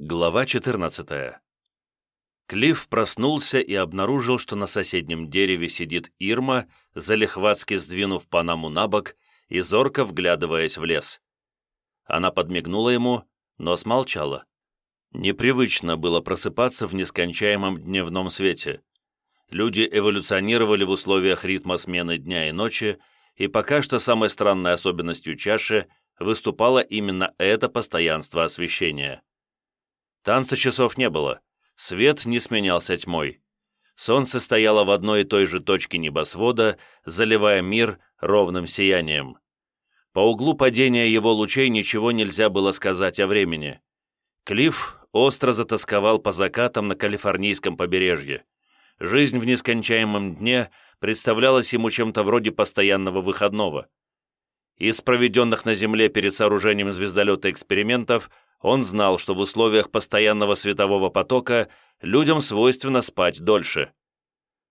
Глава 14 Клифф проснулся и обнаружил, что на соседнем дереве сидит Ирма, залихватски сдвинув панаму на бок и зорко вглядываясь в лес. Она подмигнула ему, но смолчала. Непривычно было просыпаться в нескончаемом дневном свете. Люди эволюционировали в условиях ритма смены дня и ночи, и пока что самой странной особенностью чаши выступало именно это постоянство освещения. Танца часов не было, свет не сменялся тьмой. Солнце стояло в одной и той же точке небосвода, заливая мир ровным сиянием. По углу падения его лучей ничего нельзя было сказать о времени. Клифф остро затасковал по закатам на калифорнийском побережье. Жизнь в нескончаемом дне представлялась ему чем-то вроде постоянного выходного. Из проведенных на Земле перед сооружением звездолета экспериментов он знал, что в условиях постоянного светового потока людям свойственно спать дольше.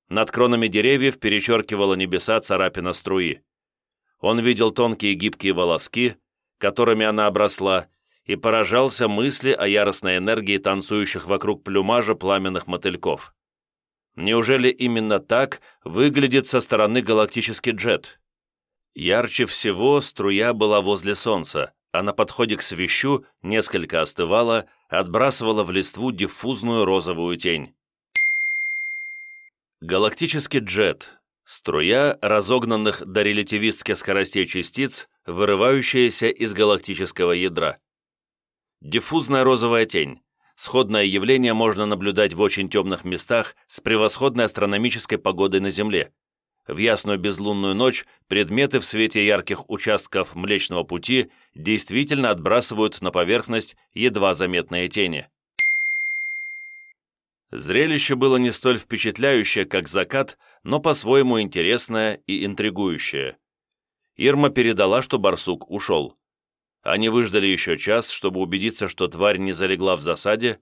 Над кронами деревьев перечеркивала небеса царапина струи. Он видел тонкие гибкие волоски, которыми она обросла, и поражался мысли о яростной энергии танцующих вокруг плюмажа пламенных мотыльков. Неужели именно так выглядит со стороны галактический джет? Ярче всего струя была возле Солнца, а на подходе к свещу несколько остывала, отбрасывала в листву диффузную розовую тень. Галактический джет – струя разогнанных до релятивистских скоростей частиц, вырывающаяся из галактического ядра. Диффузная розовая тень – сходное явление можно наблюдать в очень темных местах с превосходной астрономической погодой на Земле – в ясную безлунную ночь предметы в свете ярких участков Млечного Пути действительно отбрасывают на поверхность едва заметные тени. Зрелище было не столь впечатляющее, как закат, но по-своему интересное и интригующее. Ирма передала, что барсук ушел. Они выждали еще час, чтобы убедиться, что тварь не залегла в засаде,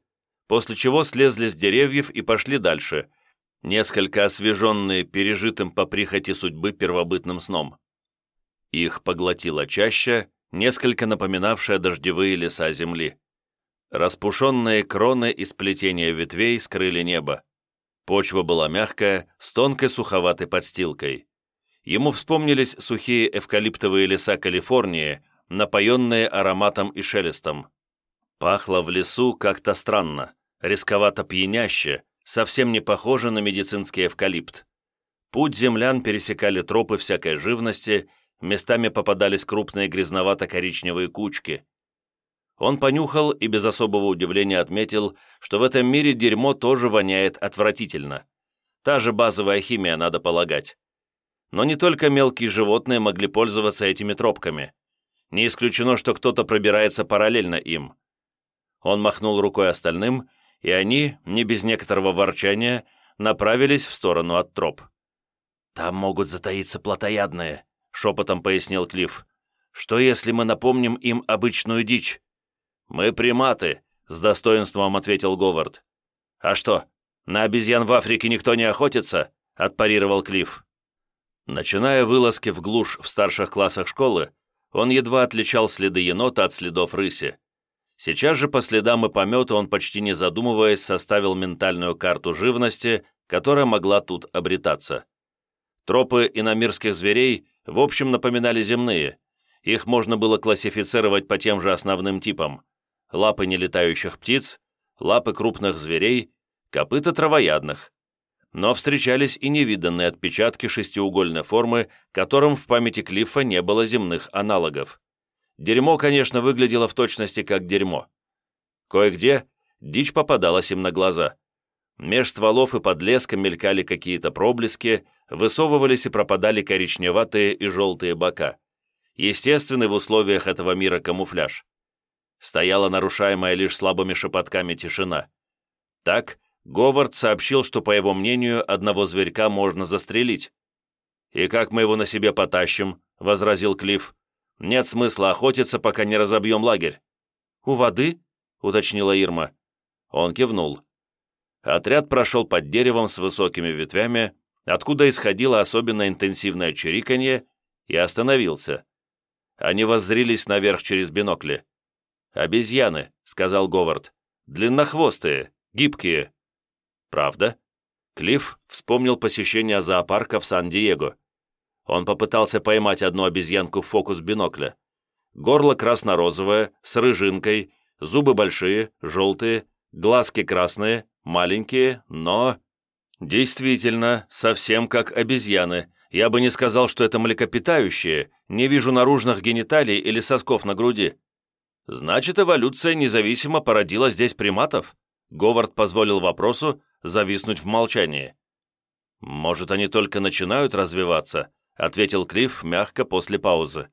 после чего слезли с деревьев и пошли дальше – несколько освеженные пережитым по прихоти судьбы первобытным сном. Их поглотила чаща, несколько напоминавшая дождевые леса земли. Распушенные кроны и сплетения ветвей скрыли небо. Почва была мягкая, с тонкой суховатой подстилкой. Ему вспомнились сухие эвкалиптовые леса Калифорнии, напоенные ароматом и шелестом. Пахло в лесу как-то странно, рисковато пьяняще, совсем не похоже на медицинский эвкалипт. Путь землян пересекали тропы всякой живности, местами попадались крупные грязновато-коричневые кучки. Он понюхал и без особого удивления отметил, что в этом мире дерьмо тоже воняет отвратительно. Та же базовая химия, надо полагать. Но не только мелкие животные могли пользоваться этими тропками. Не исключено, что кто-то пробирается параллельно им. Он махнул рукой остальным, и они, не без некоторого ворчания, направились в сторону от троп. «Там могут затаиться плотоядные», — шепотом пояснил Клифф. «Что, если мы напомним им обычную дичь?» «Мы приматы», — с достоинством ответил Говард. «А что, на обезьян в Африке никто не охотится?» — отпарировал Клифф. Начиная вылазки в глушь в старших классах школы, он едва отличал следы енота от следов рыси. Сейчас же по следам и помету он, почти не задумываясь, составил ментальную карту живности, которая могла тут обретаться. Тропы иномирских зверей в общем напоминали земные. Их можно было классифицировать по тем же основным типам. Лапы нелетающих птиц, лапы крупных зверей, копыта травоядных. Но встречались и невиданные отпечатки шестиугольной формы, которым в памяти Клиффа не было земных аналогов. Дерьмо, конечно, выглядело в точности как дерьмо. Кое-где дичь попадалась им на глаза. Меж стволов и под леском мелькали какие-то проблески, высовывались и пропадали коричневатые и желтые бока. Естественный в условиях этого мира камуфляж. Стояла нарушаемая лишь слабыми шепотками тишина. Так, Говард сообщил, что, по его мнению, одного зверька можно застрелить. «И как мы его на себе потащим?» — возразил Клифф. Нет смысла охотиться, пока не разобьем лагерь». «У воды?» — уточнила Ирма. Он кивнул. Отряд прошел под деревом с высокими ветвями, откуда исходило особенно интенсивное чириканье, и остановился. Они воззрились наверх через бинокли. «Обезьяны», — сказал Говард. длиннохвостые, гибкие. Правда? Клифф вспомнил посещение зоопарка в Сан-Диего. Он попытался поймать одну обезьянку в фокус бинокля. Горло красно-розовое, с рыжинкой, зубы большие, желтые, глазки красные, маленькие, но... Действительно, совсем как обезьяны. Я бы не сказал, что это млекопитающие, не вижу наружных гениталий или сосков на груди. Значит, эволюция независимо породила здесь приматов? Говард позволил вопросу зависнуть в молчании. «Может, они только начинают развиваться?» Ответил Клифф мягко после паузы.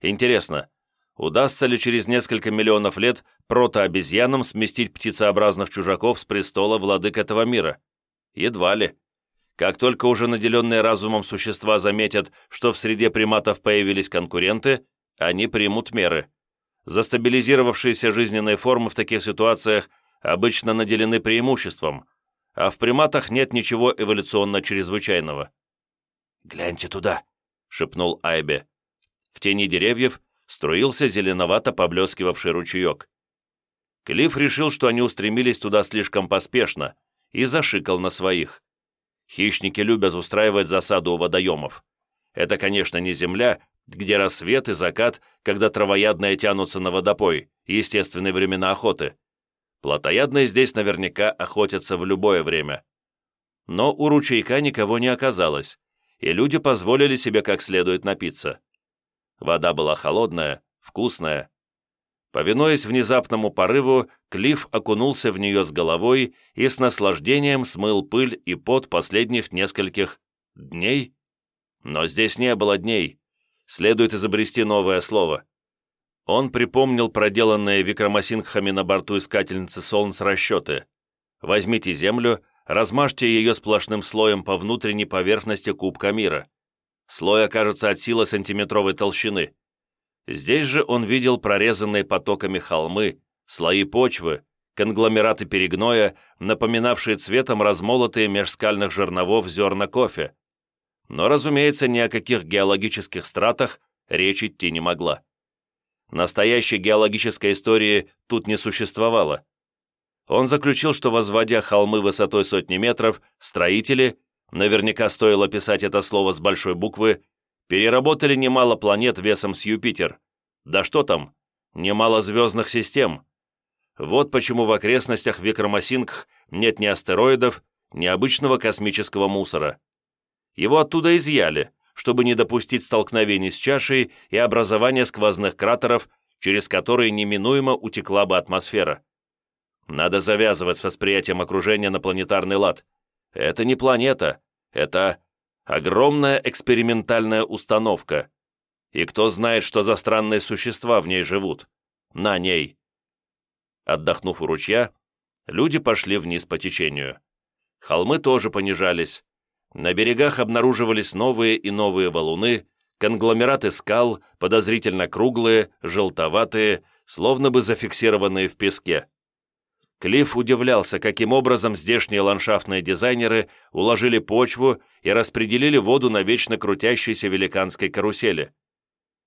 «Интересно, удастся ли через несколько миллионов лет протообезьянам сместить птицеобразных чужаков с престола владык этого мира? Едва ли. Как только уже наделенные разумом существа заметят, что в среде приматов появились конкуренты, они примут меры. Застабилизировавшиеся жизненные формы в таких ситуациях обычно наделены преимуществом, а в приматах нет ничего эволюционно чрезвычайного. «Гляньте туда!» — шепнул Айбе. В тени деревьев струился зеленовато поблескивавший ручеек. Клифф решил, что они устремились туда слишком поспешно, и зашикал на своих. Хищники любят устраивать засаду у водоемов. Это, конечно, не земля, где рассвет и закат, когда травоядные тянутся на водопой, естественные времена охоты. Плотоядные здесь наверняка охотятся в любое время. Но у ручейка никого не оказалось, и люди позволили себе как следует напиться. Вода была холодная, вкусная. Повинуясь внезапному порыву, Клифф окунулся в нее с головой и с наслаждением смыл пыль и пот последних нескольких дней. Но здесь не было дней. Следует изобрести новое слово. Он припомнил проделанные Викрамасингхами на борту искательницы Солнц расчеты. Возьмите Землю, размажьте ее сплошным слоем по внутренней поверхности кубка мира. Слой окажется от силы сантиметровой толщины. Здесь же он видел прорезанные потоками холмы, слои почвы, конгломераты перегноя, напоминавшие цветом размолотые межскальных жерновов зерна кофе. Но, разумеется, ни о каких геологических стратах речь идти не могла. Настоящей геологической истории тут не существовало он заключил, что возводя холмы высотой сотни метров, строители, наверняка стоило писать это слово с большой буквы, переработали немало планет весом с Юпитер. Да что там, немало звездных систем. Вот почему в окрестностях Викрамасингх нет ни астероидов, ни обычного космического мусора. Его оттуда изъяли, чтобы не допустить столкновений с чашей и образования сквозных кратеров, через которые неминуемо утекла бы атмосфера. Надо завязывать с восприятием окружения на планетарный лад. Это не планета, это огромная экспериментальная установка. И кто знает, что за странные существа в ней живут. На ней. Отдохнув у ручья, люди пошли вниз по течению. Холмы тоже понижались. На берегах обнаруживались новые и новые валуны, конгломераты скал, подозрительно круглые, желтоватые, словно бы зафиксированные в песке. Клифф удивлялся, каким образом здешние ландшафтные дизайнеры уложили почву и распределили воду на вечно крутящейся великанской карусели.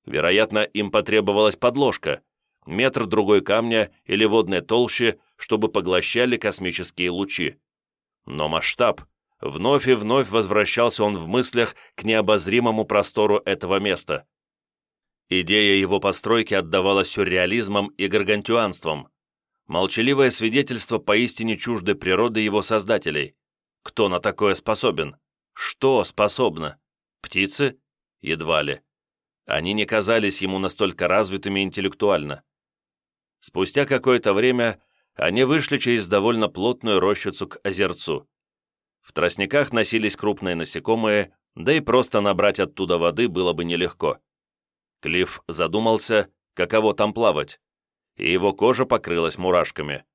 Вероятно, им потребовалась подложка, метр другой камня или водной толщи, чтобы поглощали космические лучи. Но масштаб, вновь и вновь возвращался он в мыслях к необозримому простору этого места. Идея его постройки отдавалась сюрреализмом и гаргантюанством – Молчаливое свидетельство поистине чуждой природы его создателей. Кто на такое способен? Что способно? Птицы? Едва ли. Они не казались ему настолько развитыми интеллектуально. Спустя какое-то время они вышли через довольно плотную рощицу к озерцу. В тростниках носились крупные насекомые, да и просто набрать оттуда воды было бы нелегко. Клифф задумался, каково там плавать и его кожа покрылась мурашками.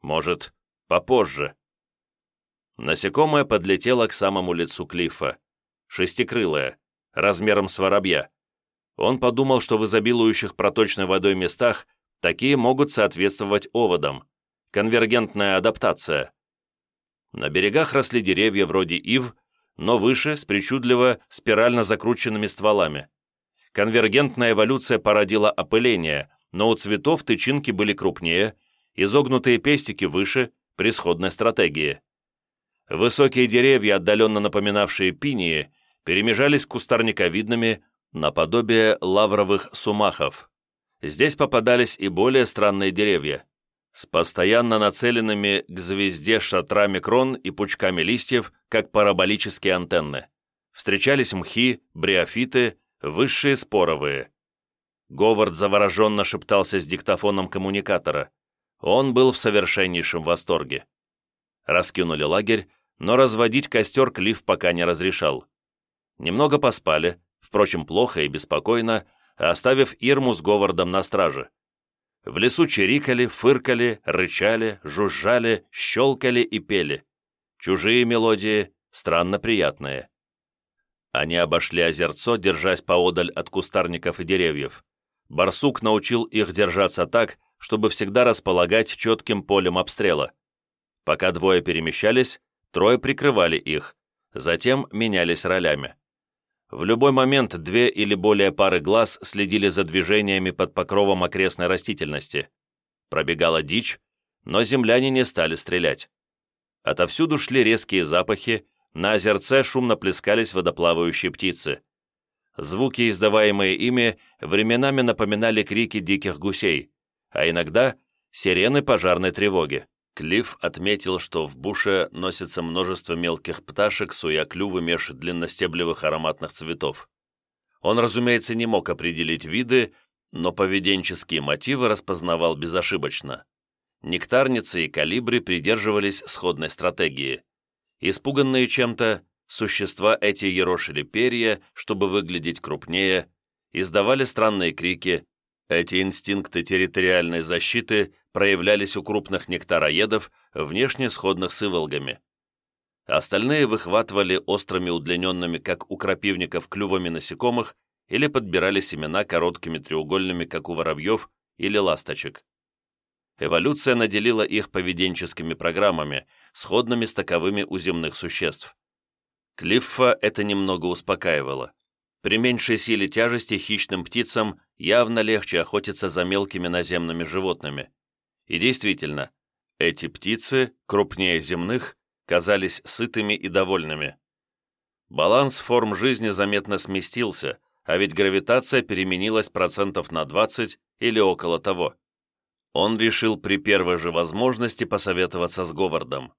Может, попозже. Насекомое подлетело к самому лицу Клиффа. Шестикрылое, размером с воробья. Он подумал, что в изобилующих проточной водой местах такие могут соответствовать оводам. Конвергентная адаптация. На берегах росли деревья вроде ив, но выше, с причудливо спирально закрученными стволами. Конвергентная эволюция породила опыление, но у цветов тычинки были крупнее, изогнутые пестики выше, при сходной стратегии. Высокие деревья, отдаленно напоминавшие пинии, перемежались кустарниковидными, наподобие лавровых сумахов. Здесь попадались и более странные деревья, с постоянно нацеленными к звезде шатрами крон и пучками листьев, как параболические антенны. Встречались мхи, бриофиты, высшие споровые. Говард завороженно шептался с диктофоном коммуникатора. Он был в совершеннейшем восторге. Раскинули лагерь, но разводить костер Клифф пока не разрешал. Немного поспали, впрочем, плохо и беспокойно, оставив Ирму с Говардом на страже. В лесу чирикали, фыркали, рычали, жужжали, щелкали и пели. Чужие мелодии, странно приятные. Они обошли озерцо, держась поодаль от кустарников и деревьев. Барсук научил их держаться так, чтобы всегда располагать четким полем обстрела. Пока двое перемещались, трое прикрывали их, затем менялись ролями. В любой момент две или более пары глаз следили за движениями под покровом окрестной растительности. Пробегала дичь, но земляне не стали стрелять. Отовсюду шли резкие запахи, на озерце шумно плескались водоплавающие птицы. Звуки, издаваемые ими, временами напоминали крики диких гусей, а иногда — сирены пожарной тревоги. Клифф отметил, что в буше носится множество мелких пташек, суя клювы меж длинностеблевых ароматных цветов. Он, разумеется, не мог определить виды, но поведенческие мотивы распознавал безошибочно. Нектарницы и калибри придерживались сходной стратегии. Испуганные чем-то, существа эти ерошили перья, чтобы выглядеть крупнее, издавали странные крики. Эти инстинкты территориальной защиты проявлялись у крупных нектароедов, внешне сходных с иволгами. Остальные выхватывали острыми удлиненными, как у крапивников, клювами насекомых или подбирали семена короткими треугольными, как у воробьев или ласточек. Эволюция наделила их поведенческими программами, сходными с таковыми у земных существ. Клиффа это немного успокаивало. При меньшей силе тяжести хищным птицам явно легче охотиться за мелкими наземными животными. И действительно, эти птицы, крупнее земных, казались сытыми и довольными. Баланс форм жизни заметно сместился, а ведь гравитация переменилась процентов на 20 или около того. Он решил при первой же возможности посоветоваться с Говардом.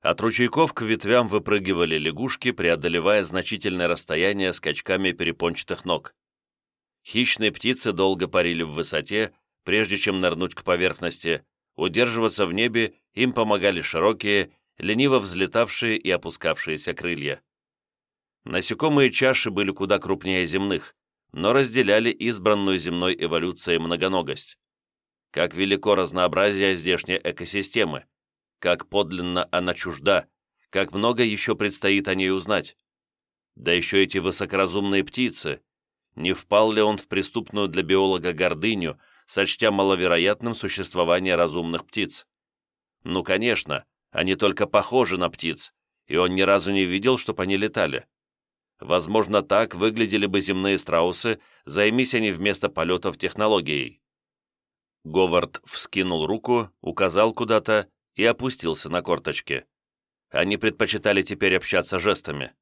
От ручейков к ветвям выпрыгивали лягушки, преодолевая значительное расстояние скачками перепончатых ног. Хищные птицы долго парили в высоте, Прежде чем нырнуть к поверхности, удерживаться в небе им помогали широкие, лениво взлетавшие и опускавшиеся крылья. Насекомые чаши были куда крупнее земных, но разделяли избранную земной эволюцией многоногость. Как велико разнообразие здешней экосистемы, как подлинно она чужда, как много еще предстоит о ней узнать. Да еще эти высокоразумные птицы. Не впал ли он в преступную для биолога гордыню, сочтя маловероятным существование разумных птиц. Ну, конечно, они только похожи на птиц, и он ни разу не видел, чтобы они летали. Возможно, так выглядели бы земные страусы, займись они вместо полетов технологией. Говард вскинул руку, указал куда-то и опустился на корточки. Они предпочитали теперь общаться жестами.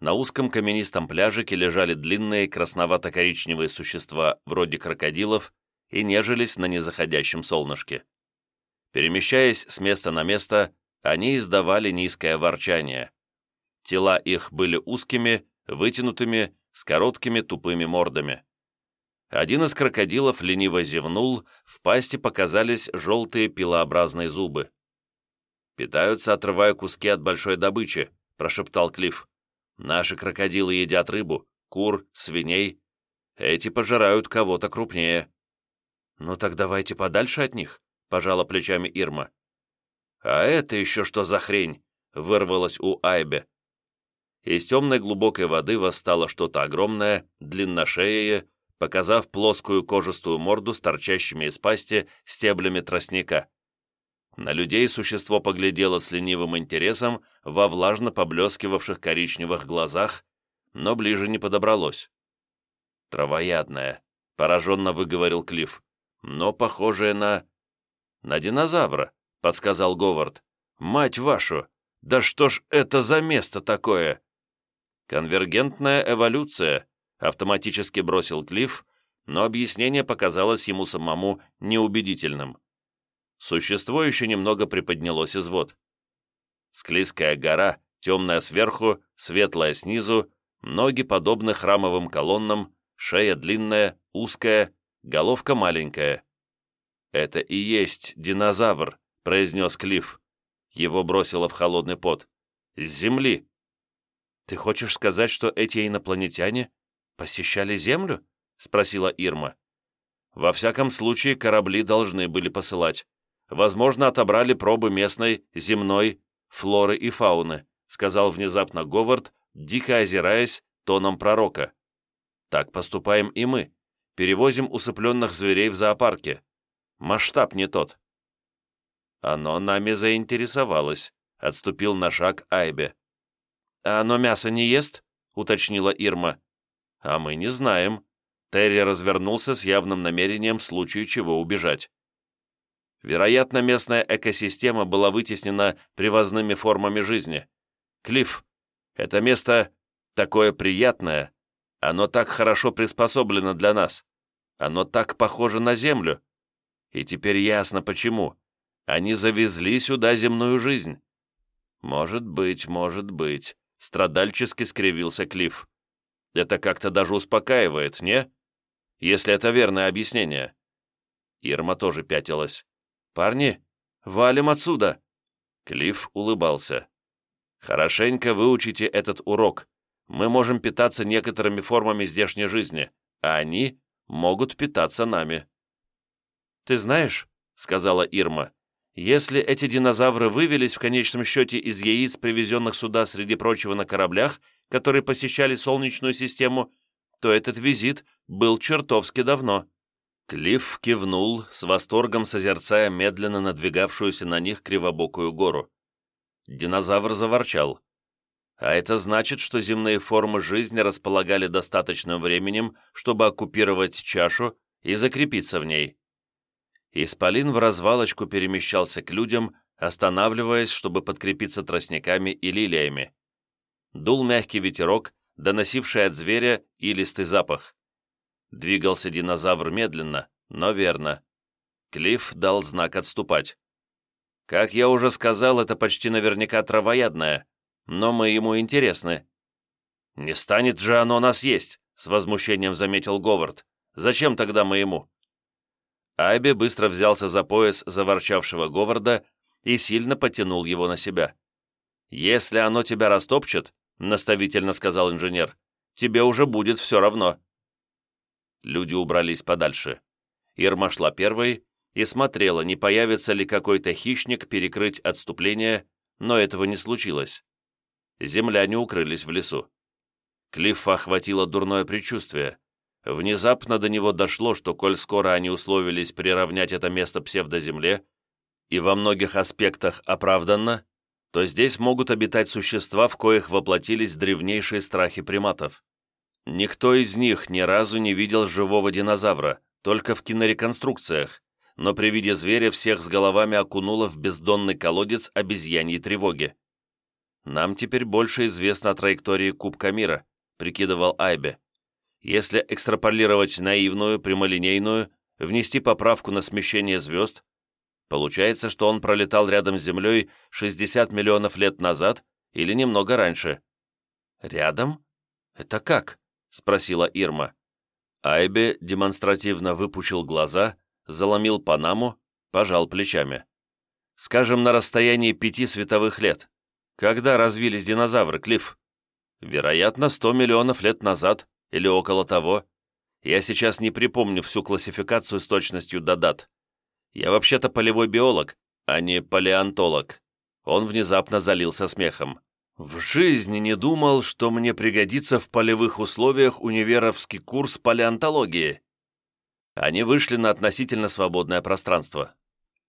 На узком каменистом пляжике лежали длинные красновато-коричневые существа, вроде крокодилов, и нежились на незаходящем солнышке. Перемещаясь с места на место, они издавали низкое ворчание. Тела их были узкими, вытянутыми, с короткими тупыми мордами. Один из крокодилов лениво зевнул, в пасти показались желтые пилообразные зубы. «Питаются, отрывая куски от большой добычи», — прошептал Клифф. «Наши крокодилы едят рыбу, кур, свиней. Эти пожирают кого-то крупнее». «Ну так давайте подальше от них», — пожала плечами Ирма. «А это еще что за хрень?» — вырвалось у Айбе. Из темной глубокой воды восстало что-то огромное, длинношеее, показав плоскую кожистую морду с торчащими из пасти стеблями тростника. На людей существо поглядело с ленивым интересом во влажно поблескивавших коричневых глазах, но ближе не подобралось. «Травоядное», — пораженно выговорил Клифф но похожее на... «На динозавра», — подсказал Говард. «Мать вашу! Да что ж это за место такое?» «Конвергентная эволюция», — автоматически бросил Клифф, но объяснение показалось ему самому неубедительным. Существо еще немного приподнялось из вод. Склизкая гора, темная сверху, светлая снизу, ноги подобны храмовым колоннам, шея длинная, узкая, головка маленькая. «Это и есть динозавр», — произнес Клифф. Его бросило в холодный пот. «С земли». «Ты хочешь сказать, что эти инопланетяне посещали Землю?» — спросила Ирма. «Во всяком случае, корабли должны были посылать. Возможно, отобрали пробы местной, земной, флоры и фауны», сказал внезапно Говард, дико озираясь тоном пророка. «Так поступаем и мы. Перевозим усыпленных зверей в зоопарке. Масштаб не тот». «Оно нами заинтересовалось», — отступил на шаг Айбе. «А оно мясо не ест?» — уточнила Ирма. «А мы не знаем». Терри развернулся с явным намерением в случае чего убежать. Вероятно, местная экосистема была вытеснена привозными формами жизни. Клифф, это место такое приятное, оно так хорошо приспособлено для нас, оно так похоже на Землю. И теперь ясно почему. Они завезли сюда земную жизнь. Может быть, может быть, страдальчески скривился Клифф. Это как-то даже успокаивает, не? Если это верное объяснение. Ирма тоже пятилась. «Парни, валим отсюда!» Клифф улыбался. «Хорошенько выучите этот урок. Мы можем питаться некоторыми формами здешней жизни, а они могут питаться нами». «Ты знаешь», — сказала Ирма, «если эти динозавры вывелись в конечном счете из яиц, привезенных сюда среди прочего на кораблях, которые посещали Солнечную систему, то этот визит был чертовски давно». Клифф кивнул, с восторгом созерцая медленно надвигавшуюся на них кривобокую гору. Динозавр заворчал. А это значит, что земные формы жизни располагали достаточным временем, чтобы оккупировать чашу и закрепиться в ней. Исполин в развалочку перемещался к людям, останавливаясь, чтобы подкрепиться тростниками и лилиями. Дул мягкий ветерок, доносивший от зверя илистый запах. Двигался динозавр медленно, но верно. Клифф дал знак отступать. Как я уже сказал, это почти наверняка травоядное, но мы ему интересны. «Не станет же оно нас есть», — с возмущением заметил Говард. «Зачем тогда мы ему?» Айби быстро взялся за пояс заворчавшего Говарда и сильно потянул его на себя. «Если оно тебя растопчет», — наставительно сказал инженер, — «тебе уже будет все равно». Люди убрались подальше. Ирма шла первой и смотрела, не появится ли какой-то хищник перекрыть отступление, но этого не случилось. Земляне укрылись в лесу. Клиффа охватило дурное предчувствие. Внезапно до него дошло, что коль скоро они условились приравнять это место псевдоземле, и во многих аспектах оправданно, то здесь могут обитать существа, в коих воплотились древнейшие страхи приматов. Никто из них ни разу не видел живого динозавра, только в кинореконструкциях, но при виде зверя всех с головами окунуло в бездонный колодец обезьяньей тревоги. «Нам теперь больше известно о траектории Кубка мира», — прикидывал Айбе. «Если экстраполировать наивную, прямолинейную, внести поправку на смещение звезд, получается, что он пролетал рядом с Землей 60 миллионов лет назад или немного раньше». «Рядом? Это как?» — спросила Ирма. Айбе демонстративно выпучил глаза, заломил панаму, пожал плечами. «Скажем, на расстоянии пяти световых лет. Когда развились динозавры, Клифф? Вероятно, сто миллионов лет назад или около того. Я сейчас не припомню всю классификацию с точностью до дат. Я вообще-то полевой биолог, а не палеонтолог». Он внезапно залился смехом. В жизни не думал, что мне пригодится в полевых условиях универовский курс палеонтологии. Они вышли на относительно свободное пространство.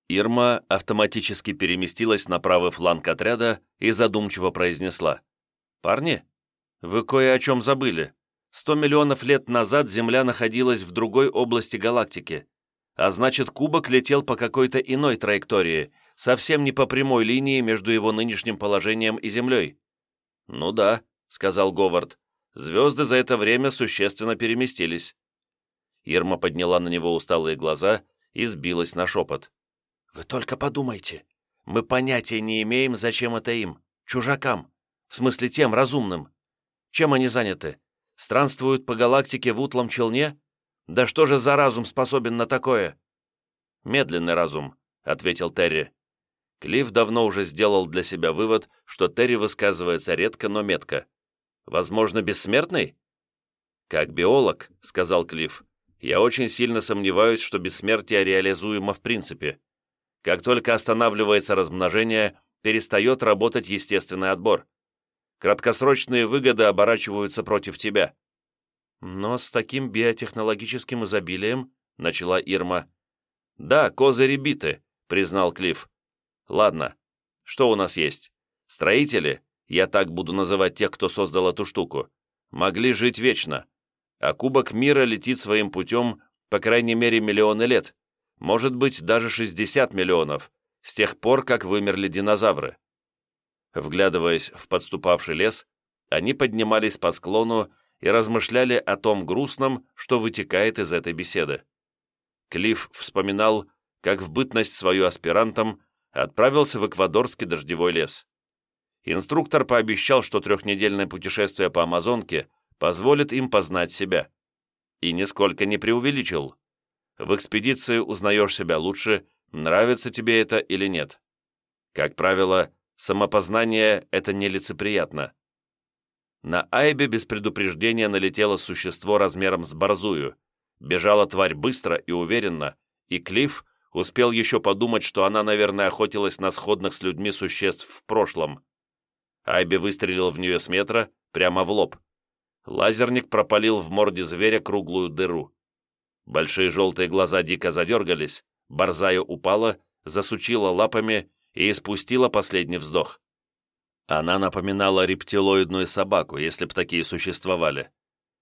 Ирма автоматически переместилась на правый фланг отряда и задумчиво произнесла. «Парни, вы кое о чем забыли. Сто миллионов лет назад Земля находилась в другой области галактики. А значит, кубок летел по какой-то иной траектории, совсем не по прямой линии между его нынешним положением и Землей. «Ну да», — сказал Говард, — «звезды за это время существенно переместились». Ирма подняла на него усталые глаза и сбилась на шепот. «Вы только подумайте. Мы понятия не имеем, зачем это им, чужакам, в смысле тем разумным. Чем они заняты? Странствуют по галактике в утлом челне? Да что же за разум способен на такое?» «Медленный разум», — ответил Терри. Клифф давно уже сделал для себя вывод, что Терри высказывается редко, но метко. «Возможно, бессмертный?» «Как биолог», — сказал Клифф, я очень сильно сомневаюсь, что бессмертие реализуемо в принципе. Как только останавливается размножение, перестает работать естественный отбор. Краткосрочные выгоды оборачиваются против тебя. Но с таким биотехнологическим изобилием, начала Ирма. Да, козыри биты, признал Клифф. Ладно, что у нас есть? Строители, я так буду называть тех, кто создал эту штуку, могли жить вечно а Кубок мира летит своим путем по крайней мере миллионы лет, может быть даже 60 миллионов, с тех пор, как вымерли динозавры. Вглядываясь в подступавший лес, они поднимались по склону и размышляли о том грустном, что вытекает из этой беседы. Клифф вспоминал, как в бытность свою аспирантом отправился в эквадорский дождевой лес. Инструктор пообещал, что трехнедельное путешествие по Амазонке – позволит им познать себя. И нисколько не преувеличил. В экспедиции узнаешь себя лучше, нравится тебе это или нет. Как правило, самопознание – это нелицеприятно. На Айбе без предупреждения налетело существо размером с борзую. Бежала тварь быстро и уверенно, и Клифф успел еще подумать, что она, наверное, охотилась на сходных с людьми существ в прошлом. Айбе выстрелил в нее с метра, прямо в лоб. Лазерник пропалил в морде зверя круглую дыру. Большие желтые глаза дико задергались, борзая упала, засучила лапами и испустила последний вздох. Она напоминала рептилоидную собаку, если б такие существовали.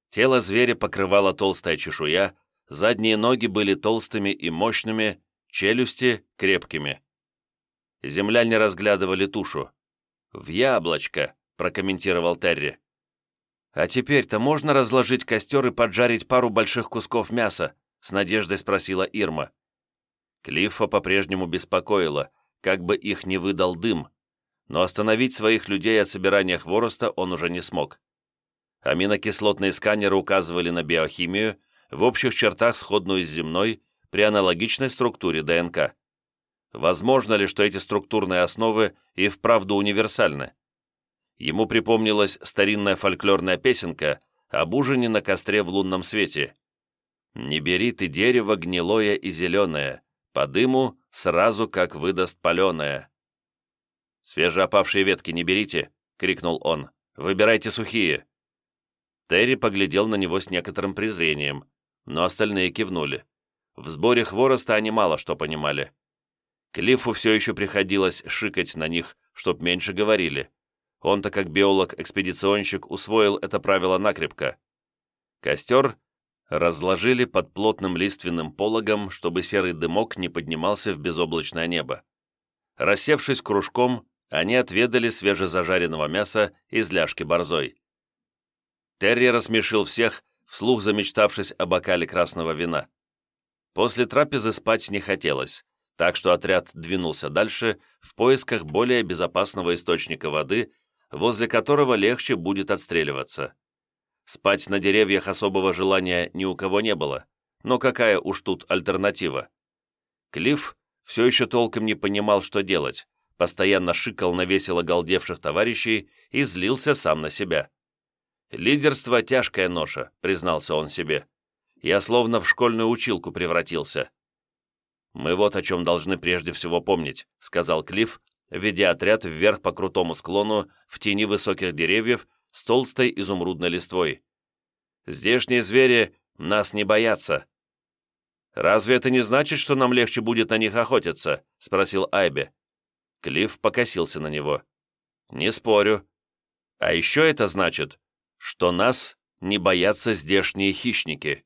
Тело зверя покрывала толстая чешуя, задние ноги были толстыми и мощными, челюсти — крепкими. Земляне разглядывали тушу. «В яблочко», — прокомментировал Терри. «А теперь-то можно разложить костер и поджарить пару больших кусков мяса?» — с надеждой спросила Ирма. Клиффа по-прежнему беспокоило, как бы их не выдал дым, но остановить своих людей от собирания хвороста он уже не смог. Аминокислотные сканеры указывали на биохимию, в общих чертах сходную с земной, при аналогичной структуре ДНК. Возможно ли, что эти структурные основы и вправду универсальны? Ему припомнилась старинная фольклорная песенка об ужине на костре в лунном свете. «Не бери ты дерево гнилое и зеленое, по дыму сразу как выдаст паленое». «Свежеопавшие ветки не берите!» — крикнул он. «Выбирайте сухие!» Терри поглядел на него с некоторым презрением, но остальные кивнули. В сборе хвороста они мало что понимали. Клиффу все еще приходилось шикать на них, чтоб меньше говорили. Он-то как биолог-экспедиционщик усвоил это правило накрепко. Костер разложили под плотным лиственным пологом, чтобы серый дымок не поднимался в безоблачное небо. Рассевшись кружком, они отведали свежезажаренного мяса из ляжки борзой. Терри рассмешил всех, вслух замечтавшись о бокале красного вина. После трапезы спать не хотелось, так что отряд двинулся дальше в поисках более безопасного источника воды возле которого легче будет отстреливаться. Спать на деревьях особого желания ни у кого не было, но какая уж тут альтернатива? Клифф все еще толком не понимал, что делать, постоянно шикал на весело галдевших товарищей и злился сам на себя. «Лидерство — тяжкая ноша», — признался он себе. «Я словно в школьную училку превратился». «Мы вот о чем должны прежде всего помнить», — сказал Клифф, ведя отряд вверх по крутому склону в тени высоких деревьев с толстой изумрудной листвой. «Здешние звери нас не боятся». «Разве это не значит, что нам легче будет на них охотиться?» — спросил Айбе. Клифф покосился на него. «Не спорю. А еще это значит, что нас не боятся здешние хищники».